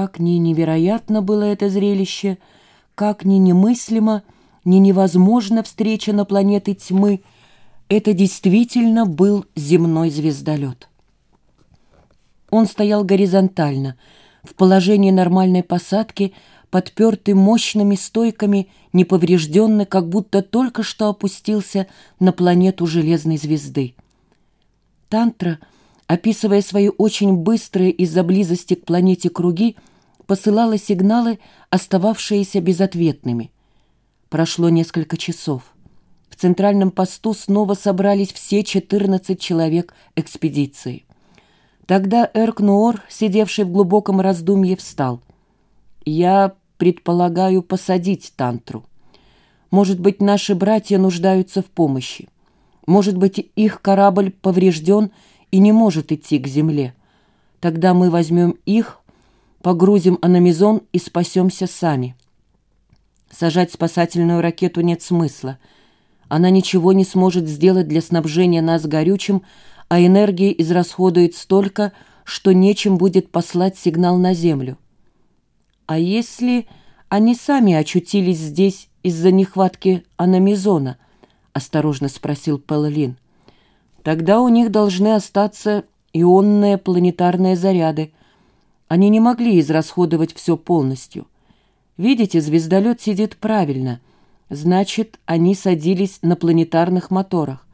Как ни невероятно было это зрелище, как ни немыслимо, ни невозможно встреча на планеты тьмы, это действительно был земной звездолет. Он стоял горизонтально, в положении нормальной посадки, подпертый мощными стойками, неповрежденный, как будто только что опустился на планету Железной звезды. Тантра, описывая свои очень быстрые из-за близости к планете круги, посылала сигналы, остававшиеся безответными. Прошло несколько часов. В центральном посту снова собрались все 14 человек экспедиции. Тогда Эркнуор, сидевший в глубоком раздумье, встал. «Я предполагаю посадить тантру. Может быть, наши братья нуждаются в помощи. Может быть, их корабль поврежден и не может идти к земле. Тогда мы возьмем их, погрузим аномизон и спасемся сами. Сажать спасательную ракету нет смысла. Она ничего не сможет сделать для снабжения нас горючим, а энергии израсходует столько, что нечем будет послать сигнал на Землю. А если они сами очутились здесь из-за нехватки аномизона? Осторожно спросил Пеллин. Тогда у них должны остаться ионные планетарные заряды. Они не могли израсходовать все полностью. Видите, звездолет сидит правильно. Значит, они садились на планетарных моторах.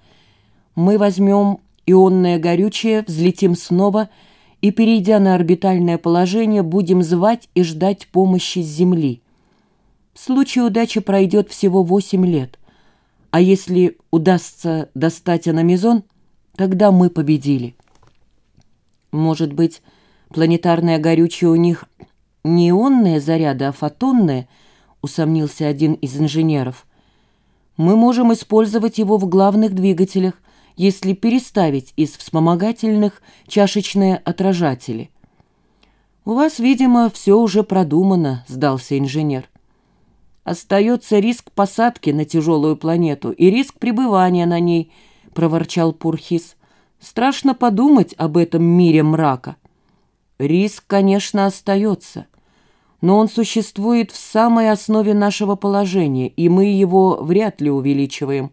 Мы возьмем ионное горючее, взлетим снова и, перейдя на орбитальное положение, будем звать и ждать помощи с Земли. В случае удачи пройдет всего 8 лет. А если удастся достать аномизон, тогда мы победили. Может быть, планетарное горючее у них не ионные заряды, а фотонные, усомнился один из инженеров. Мы можем использовать его в главных двигателях, если переставить из вспомогательных чашечные отражатели. «У вас, видимо, все уже продумано», — сдался инженер. «Остается риск посадки на тяжелую планету и риск пребывания на ней», — проворчал Пурхис. «Страшно подумать об этом мире мрака». «Риск, конечно, остается, но он существует в самой основе нашего положения, и мы его вряд ли увеличиваем»,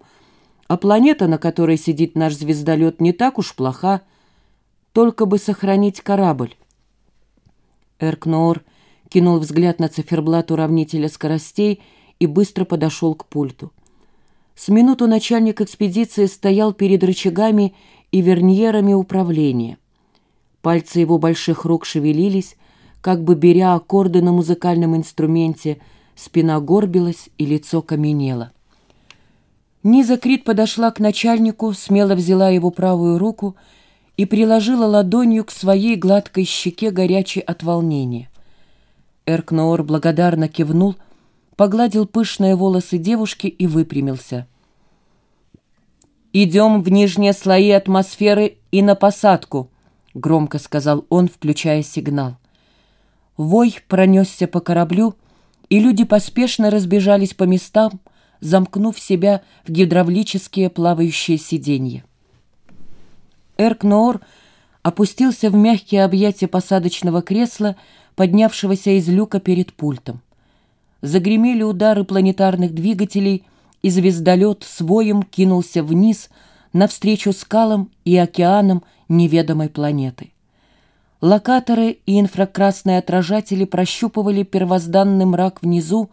а планета, на которой сидит наш звездолет, не так уж плоха. Только бы сохранить корабль. Эркноор кинул взгляд на циферблат уравнителя скоростей и быстро подошел к пульту. С минуту начальник экспедиции стоял перед рычагами и верньерами управления. Пальцы его больших рук шевелились, как бы беря аккорды на музыкальном инструменте, спина горбилась и лицо каменело. Низа Крит подошла к начальнику, смело взяла его правую руку и приложила ладонью к своей гладкой щеке, горячей от волнения. Эркноор благодарно кивнул, погладил пышные волосы девушки и выпрямился. «Идем в нижние слои атмосферы и на посадку», — громко сказал он, включая сигнал. Вой пронесся по кораблю, и люди поспешно разбежались по местам, замкнув себя в гидравлические плавающие сиденья. Эркноор опустился в мягкие объятия посадочного кресла, поднявшегося из люка перед пультом. Загремели удары планетарных двигателей, и звездолет с воем кинулся вниз навстречу скалам и океанам неведомой планеты. Локаторы и инфракрасные отражатели прощупывали первозданный мрак внизу,